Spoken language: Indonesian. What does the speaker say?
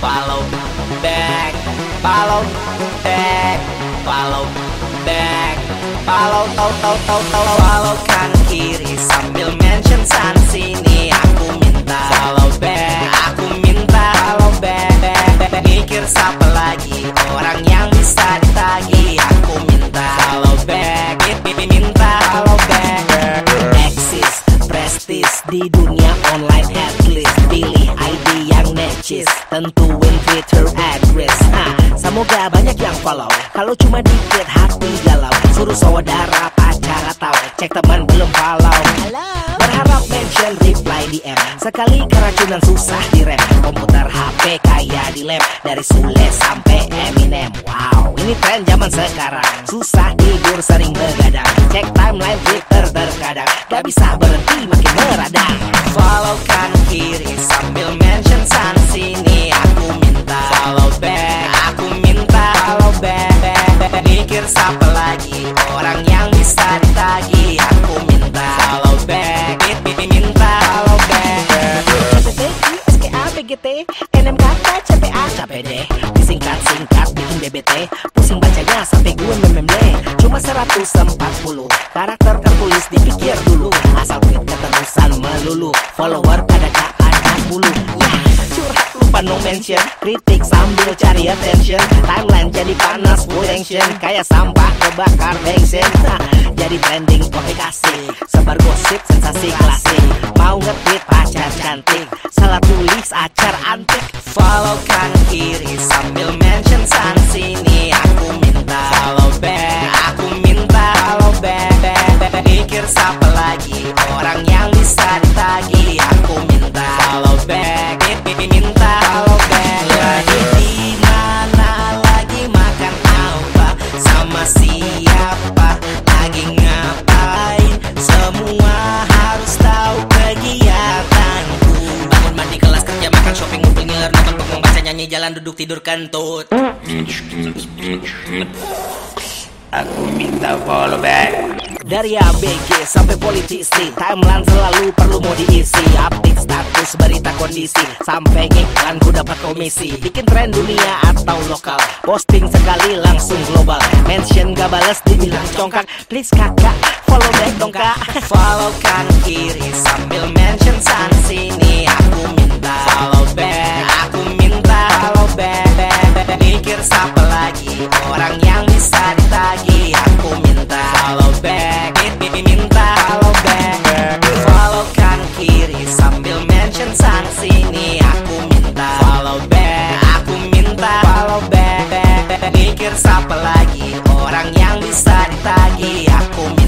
follow back, follow back, follow back, follow tau tau tau tau follow kan kiri sambil mention san sini aku minta follow back, aku minta follow back, back, back. mikir siapa lagi orang yang bisa tentuin Twitter address nah, semoga banyak yang follow. Kalau cuma dikit hati galau. Suruh saudara pacar atau cek teman belum follow. Berharap mention reply DM sekali keracunan susah direm. Komputer HP kayak di lab dari Sule sampai Eminem. Wow ini tren zaman sekarang. Susah tidur sering begadang. Cek timeline Twitter terkadang. Gak bisa berhenti makin meradang. Follow lagi orang yang bisa ditagi aku minta follow back. Minta follow back. SKA, BGT, NMKK, CPA, deh Disingkat-singkat bikin BBT Pusing bacanya sampai gue mememle. Cuma 140 Karakter tertulis dipikir dulu. Asal tweet keterusan melulu. Follower mention Kritik sambil cari attention. Timeline jadi panas full tension Kayak sampah kebakar bensin. Jadi trending kasih. Sebar gosip sensasi klasik. Mau nge-tweet pacar cantik. Salah tulis acar antik. Follow kan kiri sambil mention san sini jalan duduk tidur kentut Aku minta follow back Dari ABG sampai politisi Timeline selalu perlu mau diisi. Update status berita kondisi Sampai ngiklan ku dapat komisi. Bikin tren dunia atau lokal Posting sekali langsung global. Mention gak bales dibilang congkak. Please kakak follow back dong kak. Follow kan kiri sambil mention san sini back, back, back. Mikir siapa lagi orang yang bisa ditagi Aku